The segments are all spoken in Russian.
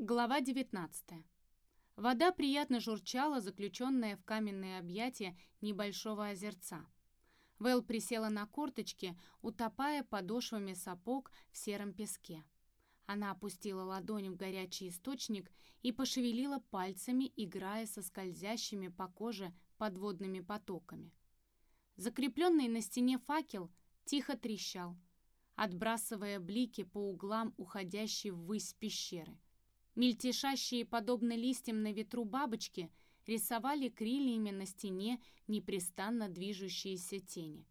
Глава 19. Вода приятно журчала, заключенная в каменные объятия небольшого озерца. Вэл присела на корточки, утопая подошвами сапог в сером песке. Она опустила ладонь в горячий источник и пошевелила пальцами, играя со скользящими по коже подводными потоками. Закрепленный на стене факел тихо трещал, отбрасывая блики по углам уходящей ввысь пещеры – Мельтешащие, подобно листьям на ветру бабочки, рисовали крыльями на стене непрестанно движущиеся тени.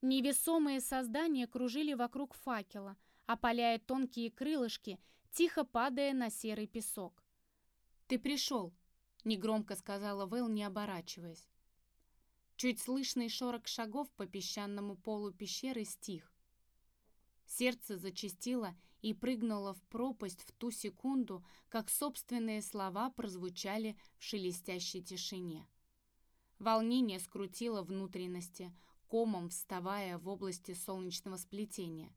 Невесомые создания кружили вокруг факела, опаляя тонкие крылышки, тихо падая на серый песок. «Ты пришел», — негромко сказала Вэл, не оборачиваясь. Чуть слышный шорох шагов по песчаному полу пещеры стих. Сердце зачастило и прыгнуло в пропасть в ту секунду, как собственные слова прозвучали в шелестящей тишине. Волнение скрутило внутренности, комом вставая в области солнечного сплетения.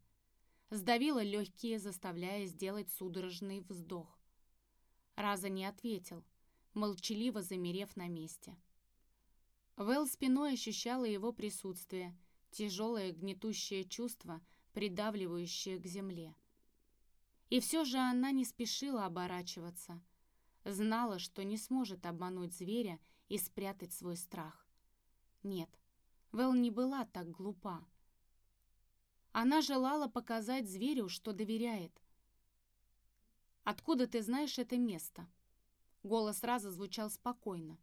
Сдавило легкие, заставляя сделать судорожный вздох. Раза не ответил, молчаливо замерев на месте. Вэл спиной ощущала его присутствие, тяжелое гнетущее чувство, придавливающее к земле. И все же она не спешила оборачиваться. Знала, что не сможет обмануть зверя и спрятать свой страх. Нет, Вэл не была так глупа. Она желала показать зверю, что доверяет. «Откуда ты знаешь это место?» Голос сразу звучал спокойно.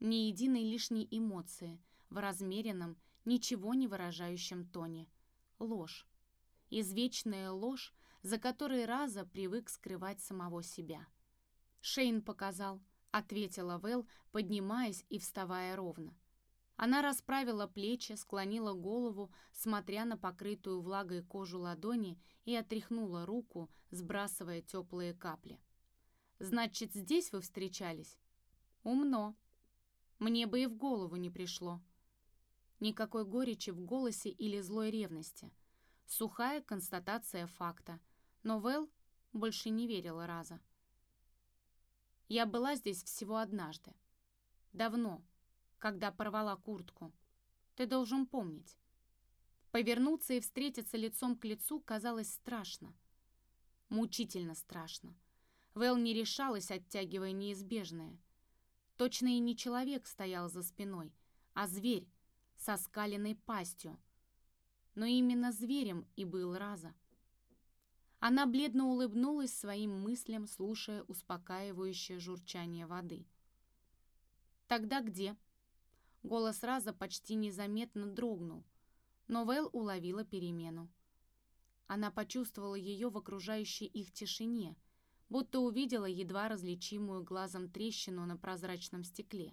Ни единой лишней эмоции в размеренном, ничего не выражающем тоне. Ложь. Извечная ложь, за которой Раза привык скрывать самого себя. «Шейн показал», — ответила Вэл, поднимаясь и вставая ровно. Она расправила плечи, склонила голову, смотря на покрытую влагой кожу ладони и отряхнула руку, сбрасывая теплые капли. «Значит, здесь вы встречались?» «Умно. Мне бы и в голову не пришло». Никакой горечи в голосе или злой ревности. Сухая констатация факта — но Вэл больше не верила Раза. Я была здесь всего однажды. Давно, когда порвала куртку. Ты должен помнить. Повернуться и встретиться лицом к лицу казалось страшно. Мучительно страшно. Вэл не решалась, оттягивая неизбежное. Точно и не человек стоял за спиной, а зверь со скаленной пастью. Но именно зверем и был Раза. Она бледно улыбнулась своим мыслям, слушая успокаивающее журчание воды. «Тогда где?» Голос Раза почти незаметно дрогнул, но Вэл уловила перемену. Она почувствовала ее в окружающей их тишине, будто увидела едва различимую глазом трещину на прозрачном стекле.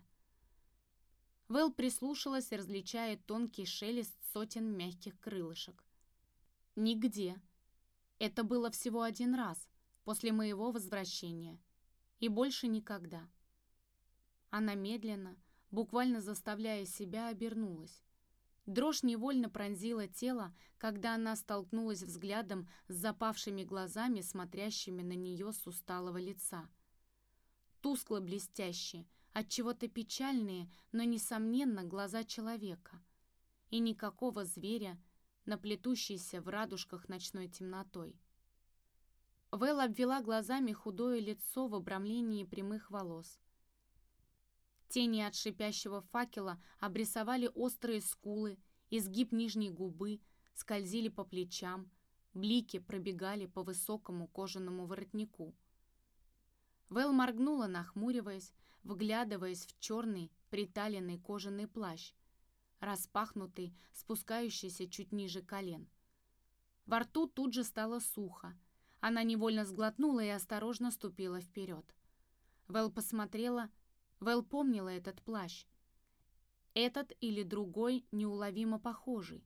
Вэл прислушалась, различая тонкий шелест сотен мягких крылышек. «Нигде», это было всего один раз, после моего возвращения. И больше никогда. Она медленно, буквально заставляя себя, обернулась. Дрожь невольно пронзила тело, когда она столкнулась взглядом с запавшими глазами, смотрящими на нее с усталого лица. Тускло блестящие, от чего то печальные, но, несомненно, глаза человека. И никакого зверя, наплетущейся в радужках ночной темнотой. Вэл обвела глазами худое лицо в обрамлении прямых волос. Тени от шипящего факела обрисовали острые скулы, изгиб нижней губы, скользили по плечам, блики пробегали по высокому кожаному воротнику. Вэл моргнула, нахмуриваясь, вглядываясь в черный приталенный кожаный плащ, распахнутый, спускающийся чуть ниже колен. Во рту тут же стало сухо. Она невольно сглотнула и осторожно ступила вперед. Вэл посмотрела, Вэл помнила этот плащ. Этот или другой неуловимо похожий.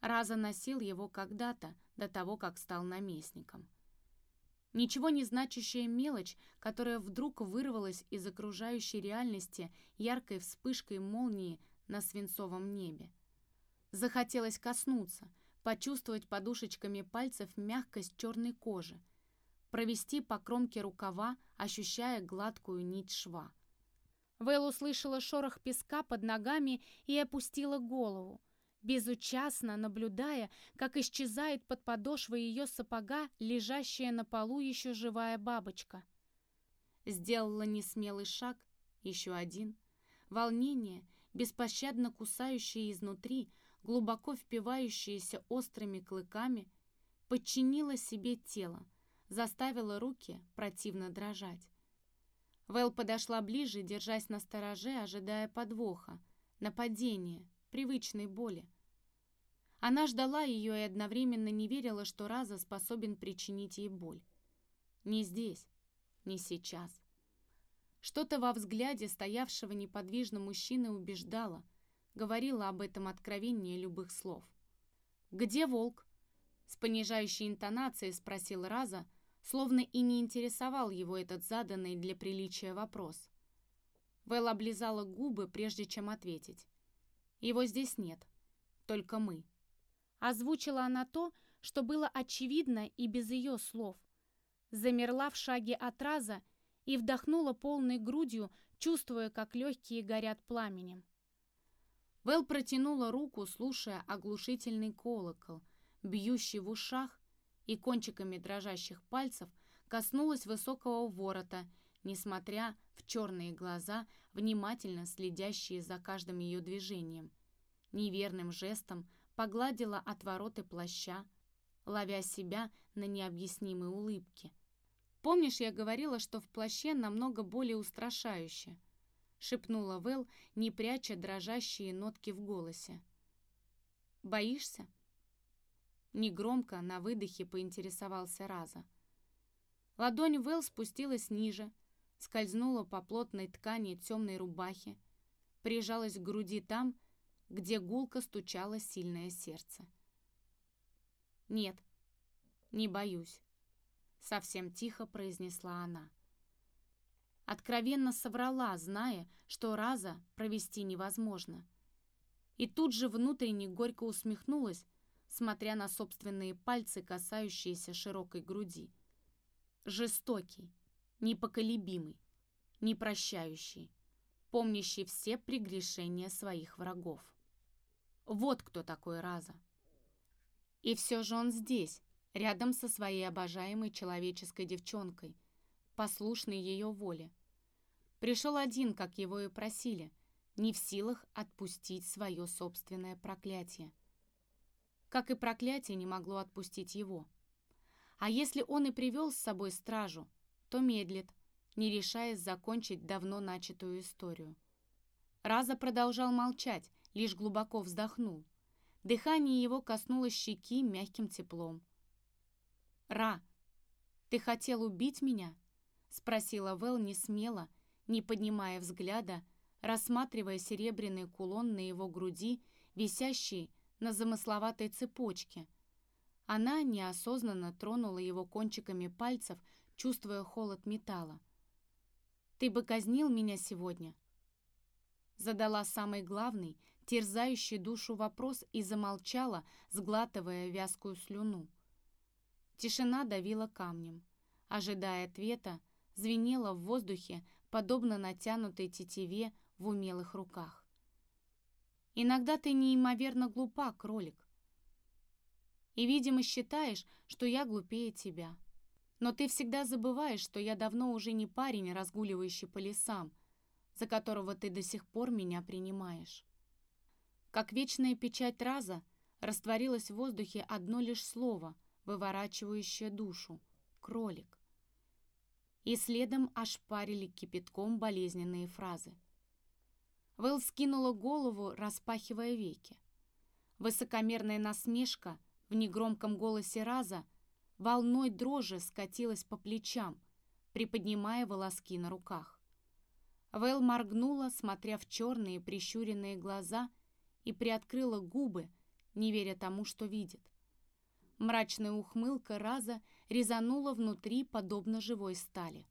Раза носил его когда-то, до того, как стал наместником. Ничего не значащая мелочь, которая вдруг вырвалась из окружающей реальности яркой вспышкой молнии на свинцовом небе. Захотелось коснуться, почувствовать подушечками пальцев мягкость черной кожи, провести по кромке рукава, ощущая гладкую нить шва. Вэл услышала шорох песка под ногами и опустила голову, безучастно наблюдая, как исчезает под подошвой ее сапога лежащая на полу еще живая бабочка. Сделала несмелый шаг, еще один. Волнение, беспощадно кусающее изнутри, глубоко впивающееся острыми клыками, подчинило себе тело, заставило руки противно дрожать. Вэл подошла ближе, держась на стороже, ожидая подвоха, нападения, привычной боли. Она ждала ее и одновременно не верила, что Раза способен причинить ей боль. Не здесь, не сейчас. Что-то во взгляде стоявшего неподвижно мужчины убеждало, говорило об этом откровеннее любых слов. «Где волк?» С понижающей интонацией спросил Раза, словно и не интересовал его этот заданный для приличия вопрос. Вэл облизала губы, прежде чем ответить. «Его здесь нет, только мы». Озвучила она то, что было очевидно и без ее слов. Замерла в шаге от Раза и вдохнула полной грудью, чувствуя, как легкие горят пламенем. Вэл протянула руку, слушая оглушительный колокол, бьющий в ушах, и кончиками дрожащих пальцев коснулась высокого ворота, несмотря в черные глаза, внимательно следящие за каждым ее движением. Неверным жестом погладила отвороты плаща, ловя себя на необъяснимой улыбке. «Помнишь, я говорила, что в плаще намного более устрашающе?» — шепнула Вэл, не пряча дрожащие нотки в голосе. «Боишься?» Негромко, на выдохе поинтересовался Раза. Ладонь Вэл спустилась ниже, скользнула по плотной ткани темной рубахи, прижалась к груди там, где гулко стучало сильное сердце. «Нет, не боюсь», — совсем тихо произнесла она. Откровенно соврала, зная, что раза провести невозможно. И тут же внутренне горько усмехнулась, смотря на собственные пальцы, касающиеся широкой груди. Жестокий, непоколебимый, непрощающий, помнящий все прегрешения своих врагов. Вот кто такой Раза. И все же он здесь, рядом со своей обожаемой человеческой девчонкой, послушной ее воле. Пришел один, как его и просили, не в силах отпустить свое собственное проклятие как и проклятие не могло отпустить его. А если он и привел с собой стражу, то медлит, не решаясь закончить давно начатую историю. Раза продолжал молчать, лишь глубоко вздохнул. Дыхание его коснулось щеки мягким теплом. «Ра, ты хотел убить меня?» — спросила Вэл не смело, не поднимая взгляда, рассматривая серебряный кулон на его груди, висящий на замысловатой цепочке. Она неосознанно тронула его кончиками пальцев, чувствуя холод металла. «Ты бы казнил меня сегодня?» Задала самый главный, терзающий душу вопрос и замолчала, сглатывая вязкую слюну. Тишина давила камнем. Ожидая ответа, звенела в воздухе, подобно натянутой тетиве в умелых руках. Иногда ты неимоверно глупа, кролик. И, видимо, считаешь, что я глупее тебя. Но ты всегда забываешь, что я давно уже не парень, разгуливающий по лесам, за которого ты до сих пор меня принимаешь. Как вечная печать раза, растворилось в воздухе одно лишь слово, выворачивающее душу — кролик. И следом ошпарили кипятком болезненные фразы — Вэл скинула голову, распахивая веки. Высокомерная насмешка в негромком голосе Раза волной дрожи скатилась по плечам, приподнимая волоски на руках. Вэл моргнула, смотря в черные прищуренные глаза, и приоткрыла губы, не веря тому, что видит. Мрачная ухмылка Раза резанула внутри, подобно живой стали.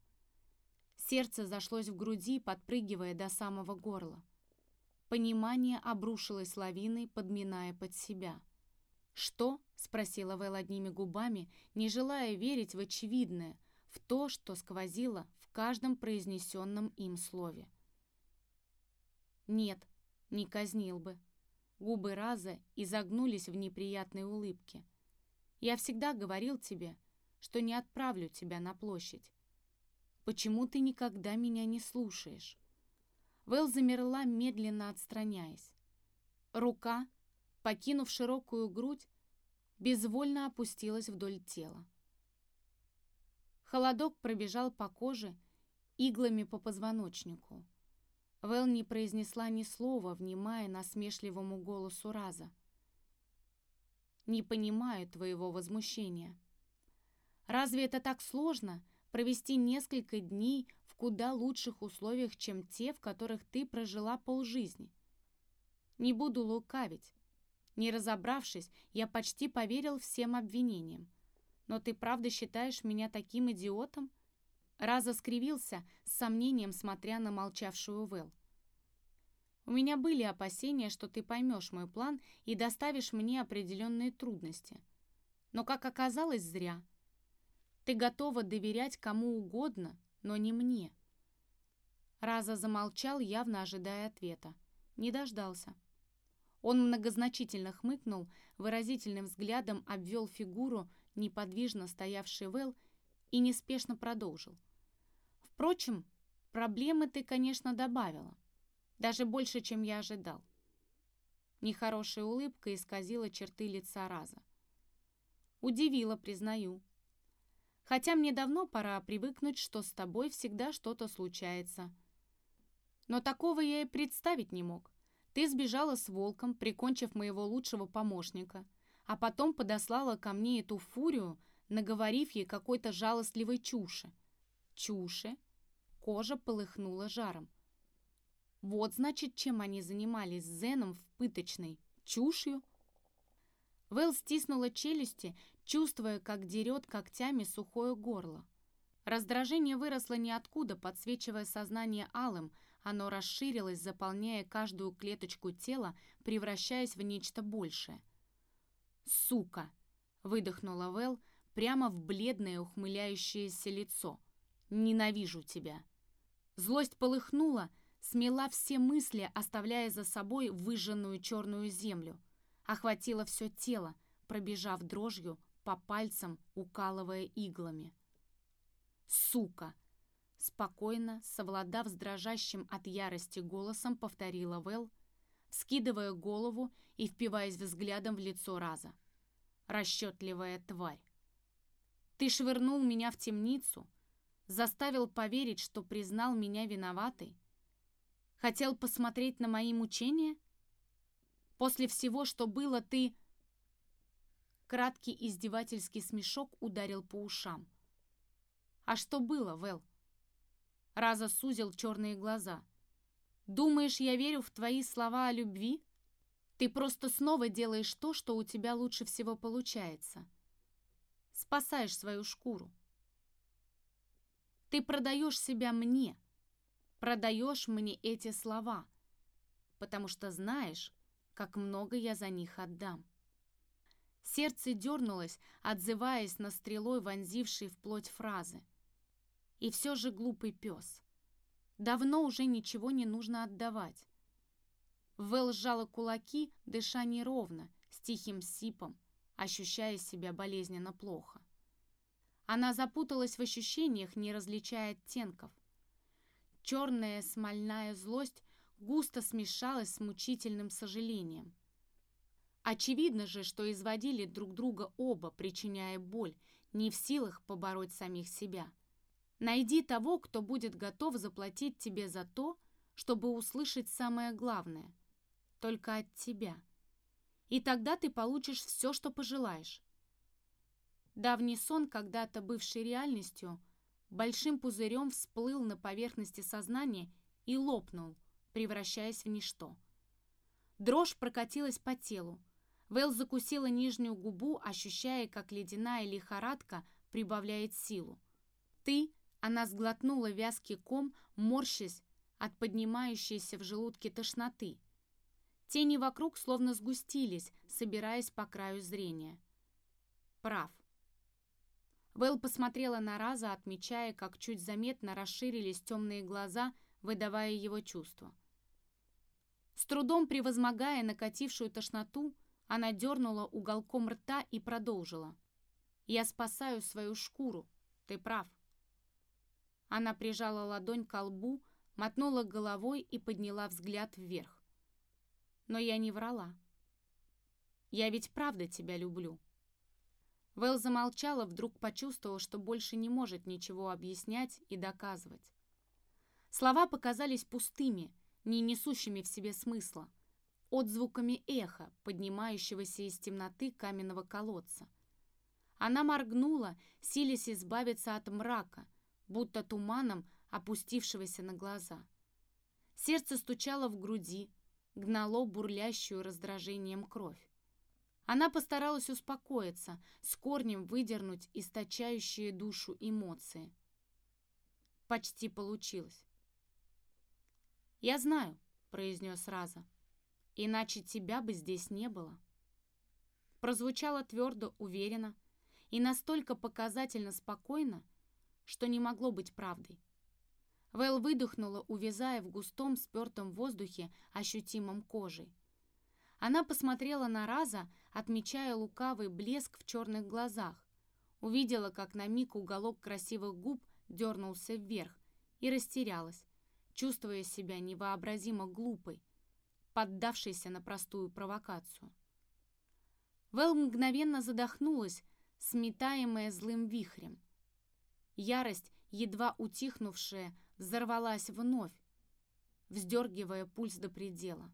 Сердце зашлось в груди, подпрыгивая до самого горла. Понимание обрушилось лавиной, подминая под себя. «Что?» — спросила Вэл одними губами, не желая верить в очевидное, в то, что сквозило в каждом произнесенном им слове. Нет, не казнил бы. Губы Раза изогнулись в неприятной улыбке. Я всегда говорил тебе, что не отправлю тебя на площадь. Почему ты никогда меня не слушаешь? Вэл замерла, медленно отстраняясь. Рука, покинув широкую грудь, безвольно опустилась вдоль тела. Холодок пробежал по коже, иглами по позвоночнику. Вэл не произнесла ни слова, внимая насмешливому голосу Раза. «Не понимаю твоего возмущения. Разве это так сложно провести несколько дней в куда лучших условиях, чем те, в которых ты прожила полжизни? Не буду лукавить. Не разобравшись, я почти поверил всем обвинениям. Но ты правда считаешь меня таким идиотом? Раза скривился, с сомнением смотря на молчавшую Вэл. «У меня были опасения, что ты поймешь мой план и доставишь мне определенные трудности. Но, как оказалось, зря. Ты готова доверять кому угодно, но не мне». Раза замолчал, явно ожидая ответа. Не дождался. Он многозначительно хмыкнул, выразительным взглядом обвел фигуру, неподвижно стоявшей Вэл, и неспешно продолжил. Впрочем, проблемы ты, конечно, добавила. Даже больше, чем я ожидал. Нехорошая улыбка исказила черты лица Раза. Удивила, признаю. Хотя мне давно пора привыкнуть, что с тобой всегда что-то случается. Но такого я и представить не мог. Ты сбежала с волком, прикончив моего лучшего помощника, а потом подослала ко мне эту фурию, наговорив ей какой-то жалостливой чуши. Чуши, Кожа полыхнула жаром. Вот, значит, чем они занимались с Зеном в пыточной. Чушью? Вэл стиснула челюсти, чувствуя, как дерет когтями сухое горло. Раздражение выросло ниоткуда, подсвечивая сознание алым, оно расширилось, заполняя каждую клеточку тела, превращаясь в нечто большее. «Сука!» — выдохнула Вэл прямо в бледное ухмыляющееся лицо. «Ненавижу тебя!» Злость полыхнула, смела все мысли, оставляя за собой выжженную черную землю. Охватила все тело, пробежав дрожью по пальцам, укалывая иглами. «Сука!» Спокойно, совладав с дрожащим от ярости голосом, повторила Вэл, скидывая голову и впиваясь взглядом в лицо Раза. «Расчетливая тварь! Ты швырнул меня в темницу, Заставил поверить, что признал меня виноватой? Хотел посмотреть на мои мучения? После всего, что было, ты... Краткий издевательский смешок ударил по ушам. «А что было, Вэл?» Раза сузил черные глаза. «Думаешь, я верю в твои слова о любви? Ты просто снова делаешь то, что у тебя лучше всего получается. Спасаешь свою шкуру. Ты продаешь себя мне, продаешь мне эти слова, потому что знаешь, как много я за них отдам. Сердце дернулось, отзываясь на стрелой вонзившей в плоть фразы. И все же глупый пес. Давно уже ничего не нужно отдавать. Вэл сжала кулаки, дыша неровно, с тихим сипом, ощущая себя болезненно плохо. Она запуталась в ощущениях, не различая оттенков. Черная смольная злость густо смешалась с мучительным сожалением. Очевидно же, что изводили друг друга оба, причиняя боль, не в силах побороть самих себя. Найди того, кто будет готов заплатить тебе за то, чтобы услышать самое главное, только от тебя. И тогда ты получишь все, что пожелаешь. Давний сон, когда-то бывший реальностью, большим пузырем всплыл на поверхности сознания и лопнул, превращаясь в ничто. Дрожь прокатилась по телу. Вэл закусила нижнюю губу, ощущая, как ледяная лихорадка прибавляет силу. «Ты?» — она сглотнула вязкий ком, морщась от поднимающейся в желудке тошноты. Тени вокруг словно сгустились, собираясь по краю зрения. Прав. Вэл посмотрела на Раза, отмечая, как чуть заметно расширились темные глаза, выдавая его чувства. С трудом превозмогая накатившую тошноту, она дернула уголком рта и продолжила. «Я спасаю свою шкуру. Ты прав». Она прижала ладонь к лбу, мотнула головой и подняла взгляд вверх. «Но я не врала. Я ведь правда тебя люблю». Вэл замолчала, вдруг почувствовала, что больше не может ничего объяснять и доказывать. Слова показались пустыми, не несущими в себе смысла, отзвуками эха, поднимающегося из темноты каменного колодца. Она моргнула, силясь избавиться от мрака, будто туманом опустившегося на глаза. Сердце стучало в груди, гнало бурлящую раздражением кровь. Она постаралась успокоиться, с корнем выдернуть источающие душу эмоции. Почти получилось. «Я знаю», — произнес Раза, — «иначе тебя бы здесь не было». Прозвучало твердо, уверенно и настолько показательно спокойно, что не могло быть правдой. Вэл выдохнула, увязая в густом спертом воздухе ощутимом кожей. Она посмотрела на Раза, отмечая лукавый блеск в черных глазах. Увидела, как на миг уголок красивых губ дернулся вверх и растерялась, чувствуя себя невообразимо глупой, поддавшейся на простую провокацию. Вэл мгновенно задохнулась, сметаемая злым вихрем. Ярость, едва утихнувшая, взорвалась вновь, вздергивая пульс до предела.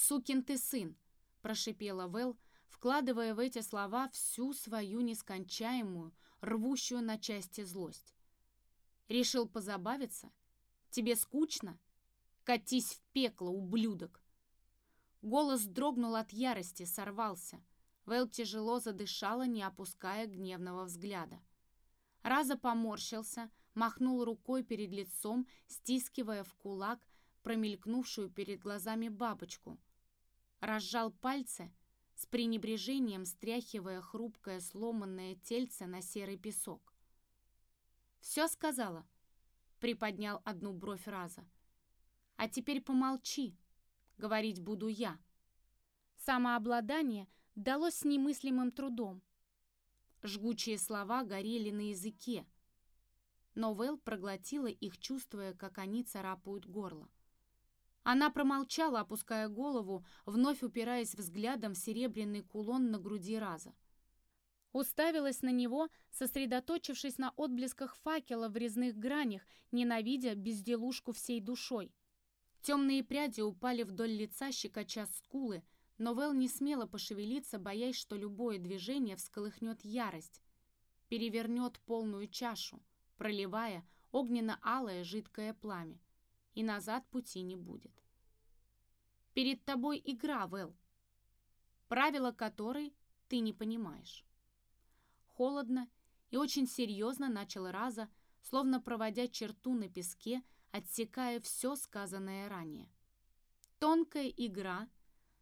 «Сукин ты сын!» – прошипела Вэл, вкладывая в эти слова всю свою нескончаемую, рвущую на части злость. «Решил позабавиться? Тебе скучно? Катись в пекло, ублюдок!» Голос дрогнул от ярости, сорвался. Вэл тяжело задышала, не опуская гневного взгляда. Раза поморщился, махнул рукой перед лицом, стискивая в кулак промелькнувшую перед глазами бабочку – разжал пальцы, с пренебрежением стряхивая хрупкое сломанное тельце на серый песок. «Все сказала?» — приподнял одну бровь раза. «А теперь помолчи, говорить буду я». Самообладание далось с немыслимым трудом. Жгучие слова горели на языке, но Вэл проглотила их, чувствуя, как они царапают горло. Она промолчала, опуская голову, вновь упираясь взглядом в серебряный кулон на груди Раза. Уставилась на него, сосредоточившись на отблесках факела в резных гранях, ненавидя безделушку всей душой. Темные пряди упали вдоль лица, щекоча скулы, но Вэл не смела пошевелиться, боясь, что любое движение всколыхнет ярость, перевернет полную чашу, проливая огненно-алое жидкое пламя и назад пути не будет. Перед тобой игра, Вэл, правила которой ты не понимаешь. Холодно и очень серьезно начал Раза, словно проводя черту на песке, отсекая все сказанное ранее. Тонкая игра,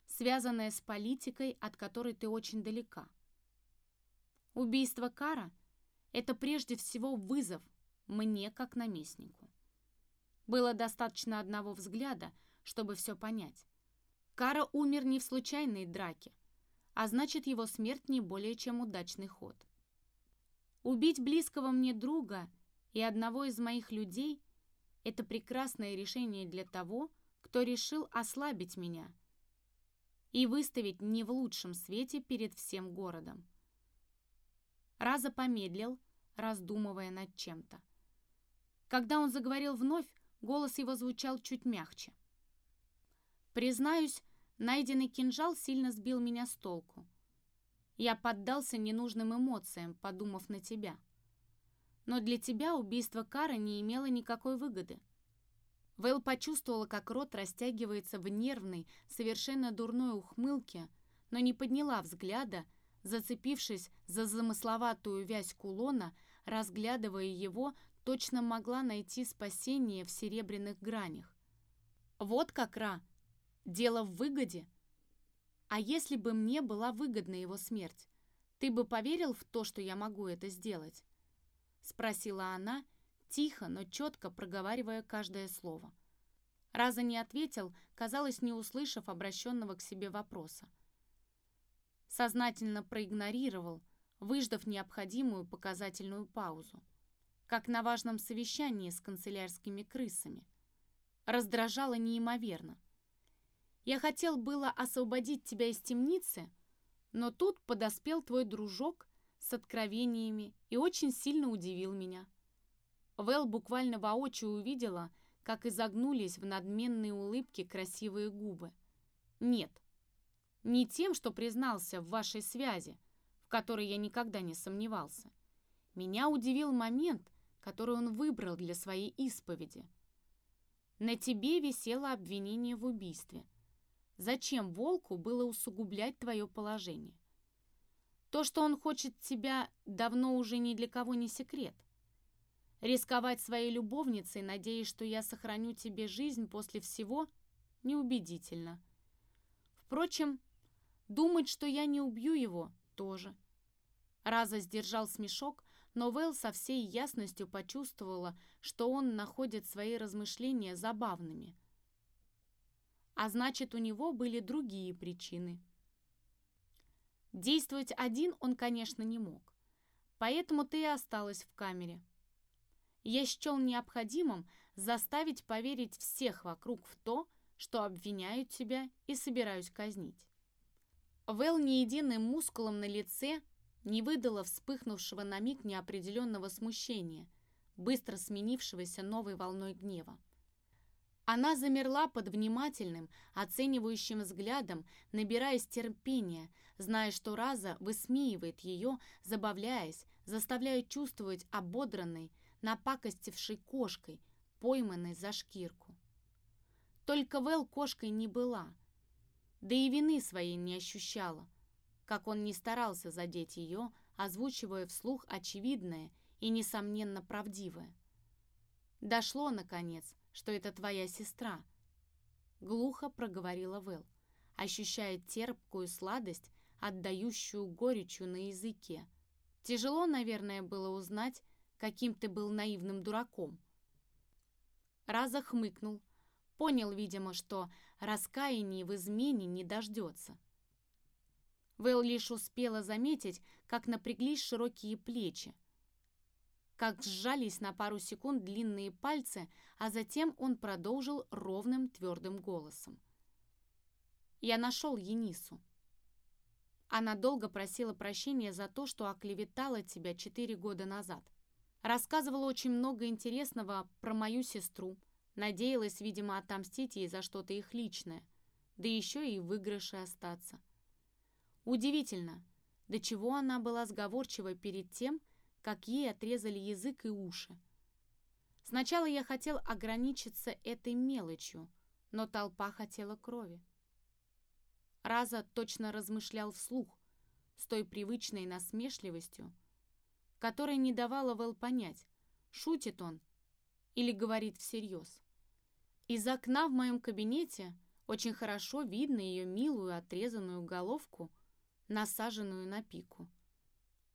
связанная с политикой, от которой ты очень далека. Убийство Кара – это прежде всего вызов мне как наместнику. Было достаточно одного взгляда, чтобы все понять. Кара умер не в случайной драке, а значит, его смерть не более чем удачный ход. Убить близкого мне друга и одного из моих людей – это прекрасное решение для того, кто решил ослабить меня и выставить не в лучшем свете перед всем городом. Раза помедлил, раздумывая над чем-то. Когда он заговорил вновь, Голос его звучал чуть мягче. Признаюсь, найденный кинжал сильно сбил меня с толку. Я поддался ненужным эмоциям, подумав на тебя. Но для тебя убийство Кара не имело никакой выгоды. Вэл почувствовала, как рот растягивается в нервной, совершенно дурной ухмылке, но не подняла взгляда, зацепившись за замысловатую вязь кулона, разглядывая его точно могла найти спасение в серебряных гранях. Вот как Ра. Дело в выгоде. А если бы мне была выгодна его смерть, «Ты бы поверил в то, что я могу это сделать?» — спросила она, тихо, но четко проговаривая каждое слово. Раза не ответил, казалось, не услышав обращенного к себе вопроса. Сознательно проигнорировал, выждав необходимую показательную паузу. Как на важном совещании с канцелярскими крысами. Раздражало неимоверно. Я хотел было освободить тебя из темницы, но тут подоспел твой дружок с откровениями и очень сильно удивил меня. Вэл буквально воочию увидела, как изогнулись в надменные улыбки красивые губы. Нет, не тем, что признался в вашей связи, в которой я никогда не сомневался. Меня удивил момент, который он выбрал для своей исповеди. На тебе висело обвинение в убийстве. Зачем волку было усугублять твое положение? То, что он хочет тебя, давно уже ни для кого не секрет. Рисковать своей любовницей, надеясь, что я сохраню тебе жизнь после всего, неубедительно. Впрочем, думать, что я не убью его, тоже. Раза сдержал смешок, но Вэл со всей ясностью почувствовала, что он находит свои размышления забавными. А значит, у него были другие причины. Действовать один он, конечно, не мог. Поэтому ты и осталась в камере я счел необходимым заставить поверить всех вокруг в то, что обвиняют тебя и собираюсь казнить. Вэл ни единым мускулом на лице не выдала вспыхнувшего на миг неопределенного смущения, быстро сменившегося новой волной гнева. Она замерла под внимательным, оценивающим взглядом, набираясь терпения, зная, что Раза высмеивает ее, забавляясь, заставляя чувствовать ободранной, напакостившей кошкой, пойманной за шкирку. Только Вэл кошкой не была, да и вины своей не ощущала, как он не старался задеть ее, озвучивая вслух очевидное и, несомненно, правдивое. «Дошло, наконец, что это твоя сестра», — глухо проговорила Вэл, ощущая терпкую сладость, отдающую горечью на языке. Тяжело, наверное, было узнать, каким ты был наивным дураком. Раза хмыкнул, понял, видимо, что раскаяния в измене не дождется. Вэл лишь успела заметить, как напряглись широкие плечи, как сжались на пару секунд длинные пальцы, а затем он продолжил ровным твердым голосом. «Я нашел Енису. Она долго просила прощения за то, что оклеветала тебя четыре года назад. Рассказывала очень много интересного про мою сестру. Надеялась, видимо, отомстить ей за что-то их личное. Да еще и в выигрыше остаться. Удивительно, до чего она была сговорчива перед тем, как ей отрезали язык и уши. Сначала я хотел ограничиться этой мелочью, но толпа хотела крови. Раза точно размышлял вслух, с той привычной насмешливостью, которая не давала Вэл понять, шутит он или говорит всерьез. Из окна в моем кабинете очень хорошо видно ее милую отрезанную головку, насаженную на пику.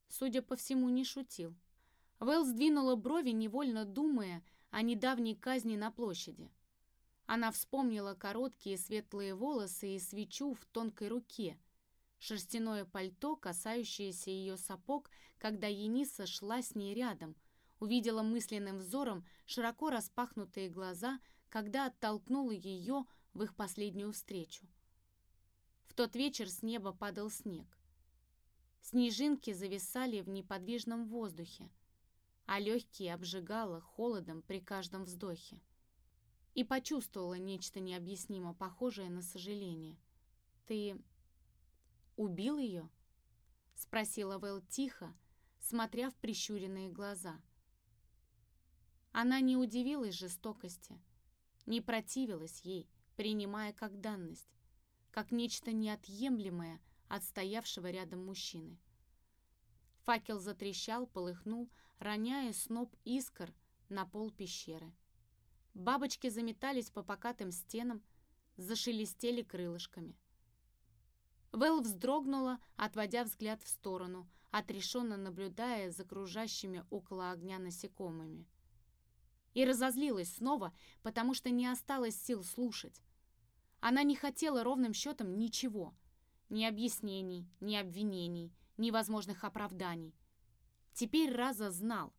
Судя по всему, не шутил. Вэл сдвинула брови, невольно думая о недавней казни на площади. Она вспомнила короткие светлые волосы и свечу в тонкой руке — шерстяное пальто, касающееся ее сапог, когда Ениса шла с ней рядом, увидела мысленным взором широко распахнутые глаза, когда оттолкнула ее в их последнюю встречу. В тот вечер с неба падал снег. Снежинки зависали в неподвижном воздухе, а легкие обжигало холодом при каждом вздохе. И почувствовала нечто необъяснимо похожее на сожаление. «Ты убил ее?» — спросила Вэл тихо, смотря в прищуренные глаза. Она не удивилась жестокости, не противилась ей, принимая как данность, как нечто неотъемлемое от стоявшего рядом мужчины. Факел затрещал, полыхнул, роняя сноп искр на пол пещеры. Бабочки заметались по покатым стенам, зашелестели крылышками — Вэл вздрогнула, отводя взгляд в сторону, отрешенно наблюдая за кружащими около огня насекомыми. И разозлилась снова, потому что не осталось сил слушать. Она не хотела ровным счетом ничего. Ни объяснений, ни обвинений, ни возможных оправданий. Теперь Раза знал.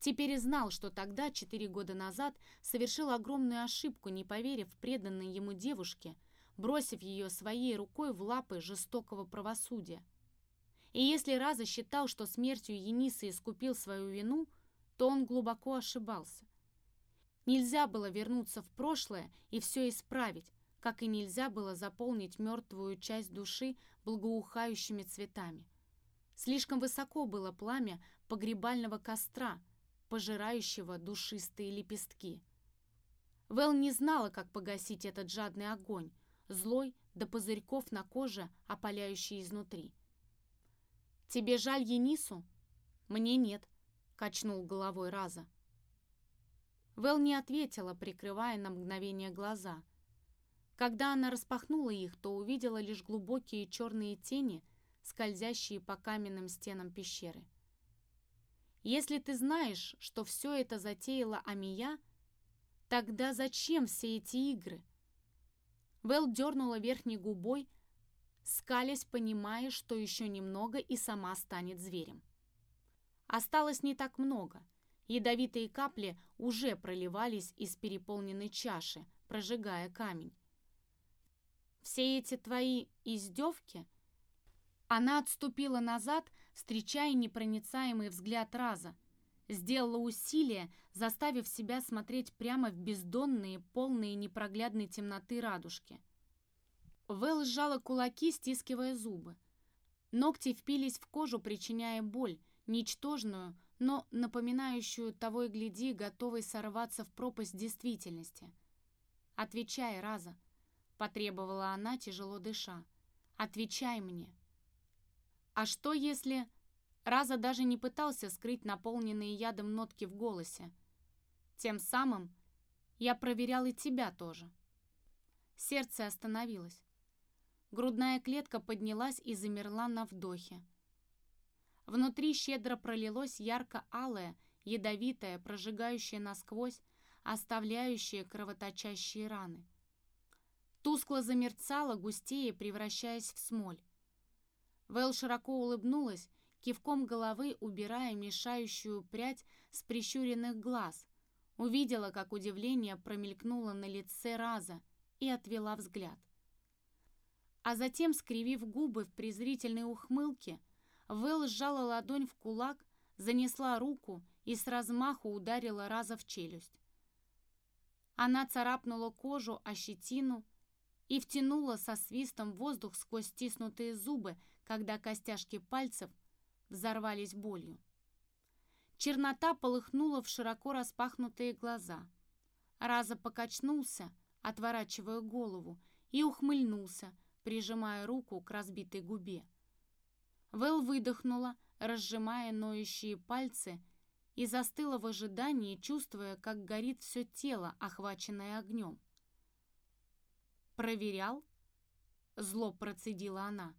Теперь и знал, что тогда, четыре года назад, совершил огромную ошибку, не поверив преданной ему девушке, бросив ее своей рукой в лапы жестокого правосудия. И если Раза считал, что смертью Енисы искупил свою вину, то он глубоко ошибался. Нельзя было вернуться в прошлое и все исправить, как и нельзя было заполнить мертвую часть души благоухающими цветами. Слишком высоко было пламя погребального костра, пожирающего душистые лепестки. Вэл не знала, как погасить этот жадный огонь, злой до пузырьков на коже, опаляющий изнутри. «Тебе жаль Енису?» «Мне нет», — качнул головой Раза. Вэл не ответила, прикрывая на мгновение глаза. Когда она распахнула их, то увидела лишь глубокие черные тени, скользящие по каменным стенам пещеры. «Если ты знаешь, что все это затеяла Амия, тогда зачем все эти игры?» Вэл дернула верхней губой, скалясь, понимая, что еще немного и сама станет зверем. Осталось не так много. Ядовитые капли уже проливались из переполненной чаши, прожигая камень. «Все эти твои издевки?» Она отступила назад, встречая непроницаемый взгляд Раза. Сделала усилие, заставив себя смотреть прямо в бездонные, полные непроглядной темноты радужки. Вэл сжала кулаки, стискивая зубы. Ногти впились в кожу, причиняя боль, ничтожную, но напоминающую того и гляди, готовой сорваться в пропасть действительности. «Отвечай, Раза», — потребовала она, тяжело дыша. «Отвечай мне». «А что если...» Раза даже не пытался скрыть наполненные ядом нотки в голосе. Тем самым я проверял и тебя тоже. Сердце остановилось. Грудная клетка поднялась и замерла на вдохе. Внутри щедро пролилось ярко-алое, ядовитое, прожигающее насквозь, оставляющее кровоточащие раны. Тускло замерцало, густее, превращаясь в смоль. Вэл широко улыбнулась, кивком головы убирая мешающую прядь с прищуренных глаз. Увидела, как удивление промелькнуло на лице Раза и отвела взгляд а затем, скривив губы в презрительной ухмылке, Вэл сжала ладонь в кулак, занесла руку и с размаху ударила раза в челюсть. Она царапнула кожу о щетину и втянула со свистом воздух сквозь стиснутые зубы, когда костяшки пальцев взорвались болью. Чернота полыхнула в широко распахнутые глаза. Раза покачнулся, отворачивая голову, и ухмыльнулся, прижимая руку к разбитой губе. Вэл выдохнула, разжимая ноющие пальцы, и застыла в ожидании, чувствуя, как горит все тело, охваченное огнем. «Проверял?» — зло процедила она.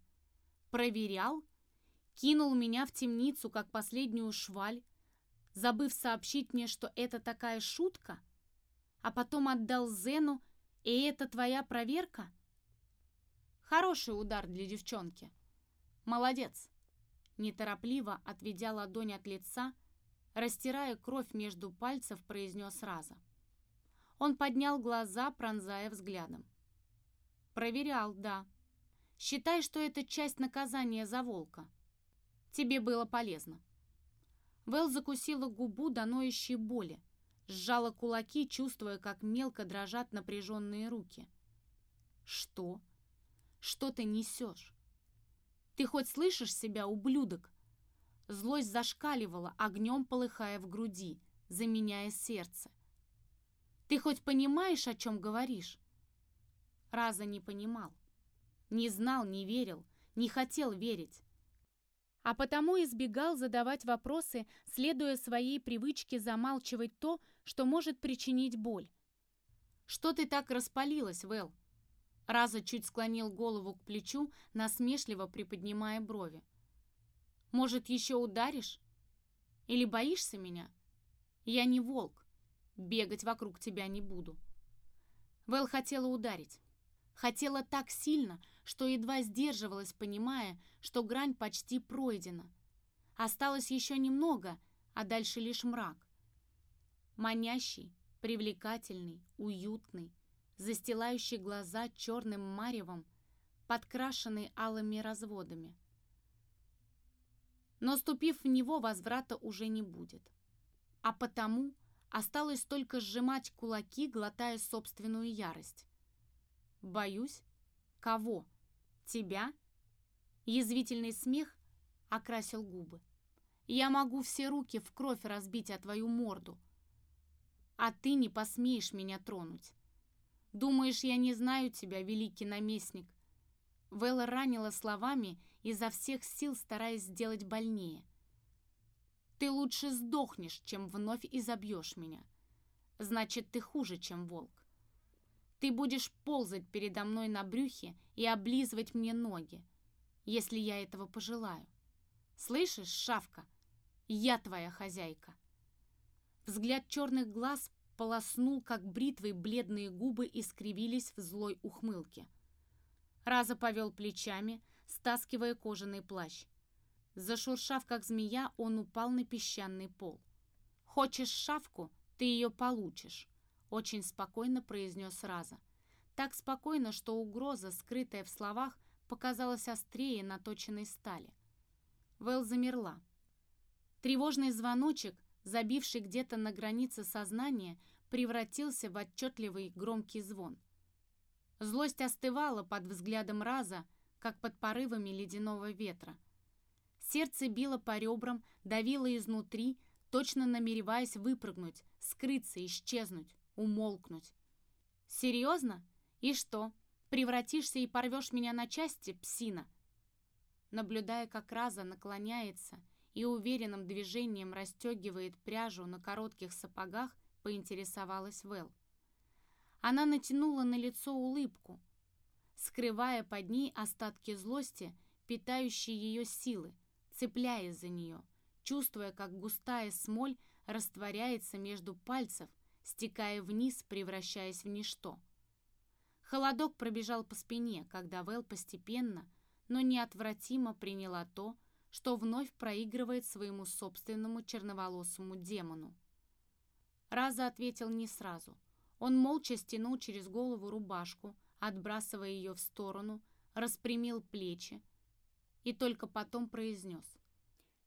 «Проверял? Кинул меня в темницу, как последнюю шваль, забыв сообщить мне, что это такая шутка? А потом отдал Зену, и это твоя проверка?» Хороший удар для девчонки. Молодец. Неторопливо, отведя ладонь от лица, растирая кровь между пальцев, произнес Раза. Он поднял глаза, пронзая взглядом. Проверял, да. Считай, что это часть наказания за волка. Тебе было полезно. Вэл закусила губу до ноющей боли, сжала кулаки, чувствуя, как мелко дрожат напряженные руки. Что? Что ты несешь? Ты хоть слышишь себя, ублюдок? Злость зашкаливала, огнем полыхая в груди, заменяя сердце. Ты хоть понимаешь, о чем говоришь? Раза не понимал. Не знал, не верил, не хотел верить. А потому избегал задавать вопросы, следуя своей привычке замалчивать то, что может причинить боль. «Что ты так распалилась, Вэл?» Раза чуть склонил голову к плечу, насмешливо приподнимая брови. «Может, еще ударишь? Или боишься меня? Я не волк. Бегать вокруг тебя не буду». Вэл хотела ударить. Хотела так сильно, что едва сдерживалась, понимая, что грань почти пройдена. Осталось еще немного, а дальше лишь мрак. Манящий, привлекательный, уютный, застилающий глаза черным маревом, подкрашенный алыми разводами. Но ступив в него, возврата уже не будет. А потому осталось только сжимать кулаки, глотая собственную ярость. «Боюсь? Кого? Тебя?» Язвительный смех окрасил губы. «Я могу все руки в кровь разбить о твою морду, а ты не посмеешь меня тронуть. Думаешь, я не знаю тебя, великий наместник?» Вэлла ранила словами, изо всех сил стараясь сделать больнее. «Ты лучше сдохнешь, чем вновь изобьешь меня. Значит, ты хуже, чем волк. Ты будешь ползать передо мной на брюхе и облизывать мне ноги, если я этого пожелаю. Слышишь, шавка? Я твоя хозяйка». Взгляд черных глаз полоснул, как бритвой бледные губы искривились в злой ухмылке. Раза повел плечами, стаскивая кожаный плащ. Зашуршав, как змея, он упал на песчаный пол. «Хочешь шавку? Ты ее получишь», — очень спокойно произнес Раза. Так спокойно, что угроза, скрытая в словах, показалась острее наточенной стали. Вэл замерла. Тревожный звоночек, забивший где-то на границе сознания, превратился в отчетливый громкий звон. Злость остывала под взглядом Раза, как под порывами ледяного ветра. Сердце било по ребрам, давило изнутри, точно намереваясь выпрыгнуть, скрыться, исчезнуть, умолкнуть. «Серьезно? И что, превратишься и порвешь меня на части, псина?» Наблюдая, как Раза наклоняется и уверенным движением расстегивает пряжу на коротких сапогах, поинтересовалась Вэл. Она натянула на лицо улыбку, скрывая под ней остатки злости, питающие ее силы, цепляясь за нее, чувствуя, как густая смоль растворяется между пальцев, стекая вниз, превращаясь в ничто. Холодок пробежал по спине, когда Вэл постепенно, но неотвратимо приняла то, что вновь проигрывает своему собственному черноволосому демону. Раза ответил не сразу. Он молча стянул через голову рубашку, отбрасывая ее в сторону, распрямил плечи и только потом произнес.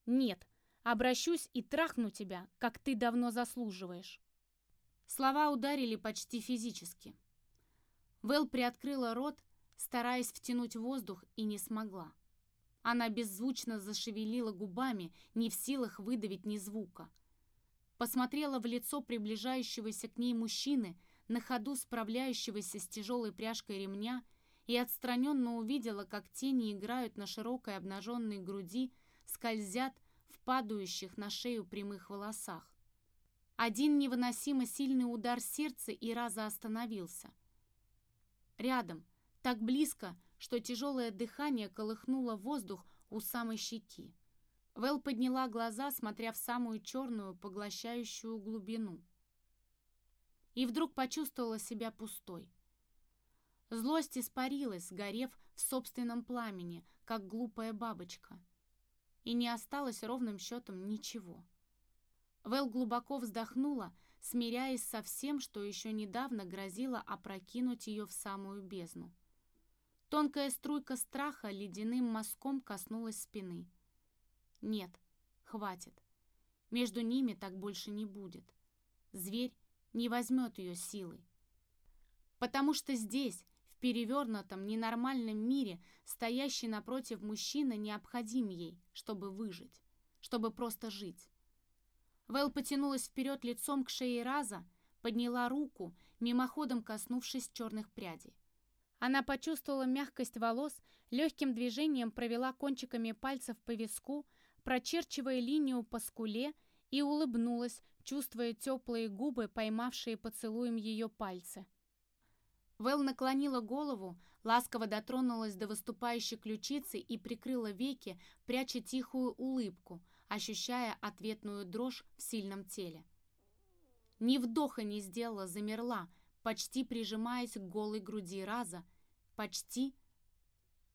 «Нет, обращусь и трахну тебя, как ты давно заслуживаешь». Слова ударили почти физически. Вэл приоткрыла рот, стараясь втянуть воздух, и не смогла. Она беззвучно зашевелила губами, не в силах выдавить ни звука посмотрела в лицо приближающегося к ней мужчины, на ходу справляющегося с тяжелой пряжкой ремня, и отстраненно увидела, как тени играют на широкой обнаженной груди, скользят в падающих на шею прямых волосах. Один невыносимо сильный удар сердца и раза остановился. Рядом, так близко, что тяжелое дыхание колыхнуло воздух у самой щеки. Вэл подняла глаза, смотря в самую черную, поглощающую глубину. И вдруг почувствовала себя пустой. Злость испарилась, сгорев в собственном пламени, как глупая бабочка. И не осталось ровным счетом ничего. Вэл глубоко вздохнула, смиряясь со всем, что еще недавно грозило опрокинуть ее в самую бездну. Тонкая струйка страха ледяным мазком коснулась спины — нет, хватит. Между ними так больше не будет. Зверь не возьмет ее силой. Потому что здесь, в перевернутом, ненормальном мире, стоящий напротив мужчина необходим ей, чтобы выжить, чтобы просто жить. Вэл потянулась вперед лицом к шее Раза, подняла руку, мимоходом коснувшись черных прядей. Она почувствовала мягкость волос, легким движением провела кончиками пальцев по виску, прочерчивая линию по скуле, и улыбнулась, чувствуя теплые губы, поймавшие поцелуем ее пальцы. Вэл наклонила голову, ласково дотронулась до выступающей ключицы и прикрыла веки, пряча тихую улыбку, ощущая ответную дрожь в сильном теле. Ни вдоха не сделала, замерла, почти прижимаясь к голой груди Раза, почти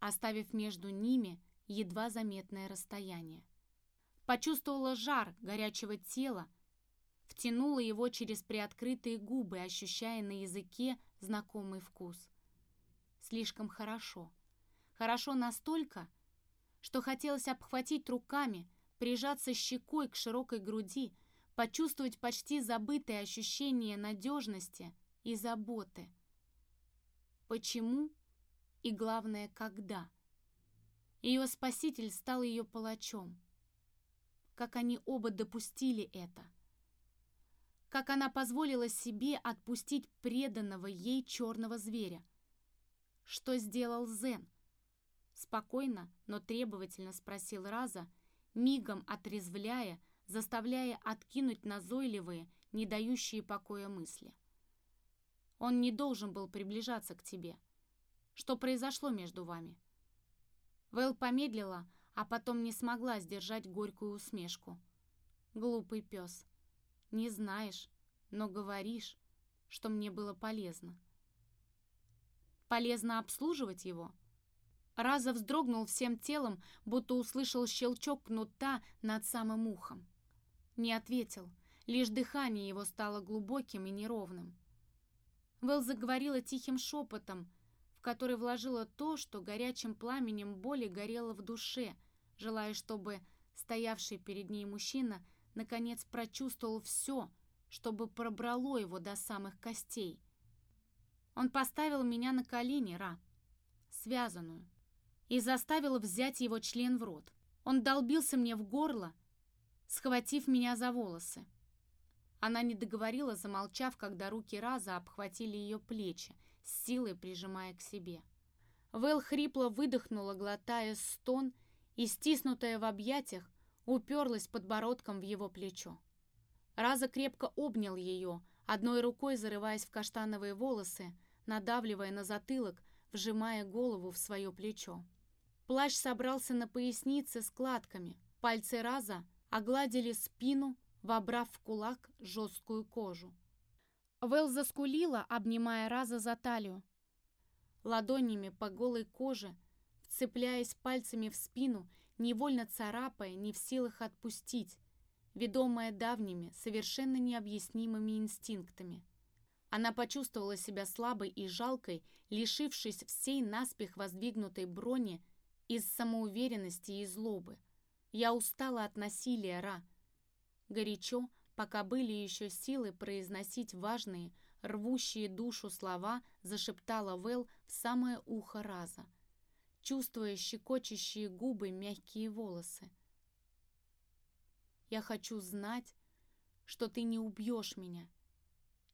оставив между ними едва заметное расстояние. Почувствовала жар горячего тела, втянула его через приоткрытые губы, ощущая на языке знакомый вкус. Слишком хорошо. Хорошо настолько, что хотелось обхватить руками, прижаться щекой к широкой груди, почувствовать почти забытые ощущения надежности и заботы. Почему и, главное, когда? Ее спаситель стал ее палачом. Как они оба допустили это? Как она позволила себе отпустить преданного ей черного зверя? Что сделал Зен? Спокойно, но требовательно спросил Раза, мигом отрезвляя, заставляя откинуть назойливые, не дающие покоя мысли. Он не должен был приближаться к тебе. Что произошло между вами?» Вэл помедлила, а потом не смогла сдержать горькую усмешку. «Глупый пес. Не знаешь, но говоришь, что мне было полезно». «Полезно обслуживать его?» Раза вздрогнул всем телом, будто услышал щелчок кнута над самым ухом. Не ответил, лишь дыхание его стало глубоким и неровным. Вэл заговорила тихим шепотом, в который вложила то, что горячим пламенем боли горело в душе, желая, чтобы стоявший перед ней мужчина наконец прочувствовал все, чтобы пробрало его до самых костей. Он поставил меня на колени, Ра, связанную, и заставил взять его член в рот. Он долбился мне в горло, схватив меня за волосы. Она не договорила, замолчав, когда руки Раза обхватили ее плечи, с силой прижимая к себе. Вэл хрипло выдохнула, глотая стон, и, стиснутая в объятиях, уперлась подбородком в его плечо. Раза крепко обнял ее, одной рукой зарываясь в каштановые волосы, надавливая на затылок, вжимая голову в свое плечо. Плащ собрался на пояснице складками, пальцы Раза огладили спину, вобрав в кулак жесткую кожу. Вэл заскулила, обнимая Раза за талию. Ладонями по голой коже, вцепляясь пальцами в спину, невольно царапая, не в силах отпустить, ведомая давними, совершенно необъяснимыми инстинктами. Она почувствовала себя слабой и жалкой, лишившись всей наспех воздвигнутой брони из самоуверенности и злобы. «Я устала от насилия, Ра», Горячо, пока были еще силы произносить важные, рвущие душу слова, зашептала Вэл в самое ухо Раза, чувствуя щекочущие губы мягкие волосы. «Я хочу знать, что ты не убьешь меня,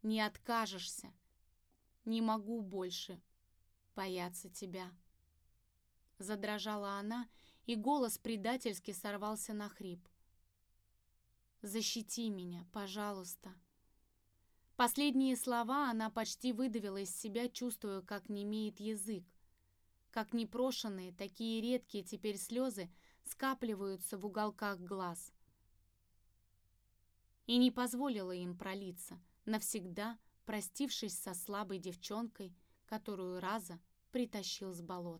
не откажешься, не могу больше бояться тебя». Задрожала она, и голос предательски сорвался на хрип. Защити меня, пожалуйста». Последние слова она почти выдавила из себя, чувствуя, как не имеет язык. Как непрошенные, такие редкие теперь слезы скапливаются в уголках глаз. И не позволила им пролиться, навсегда простившись со слабой девчонкой, которую Раза притащил с болот.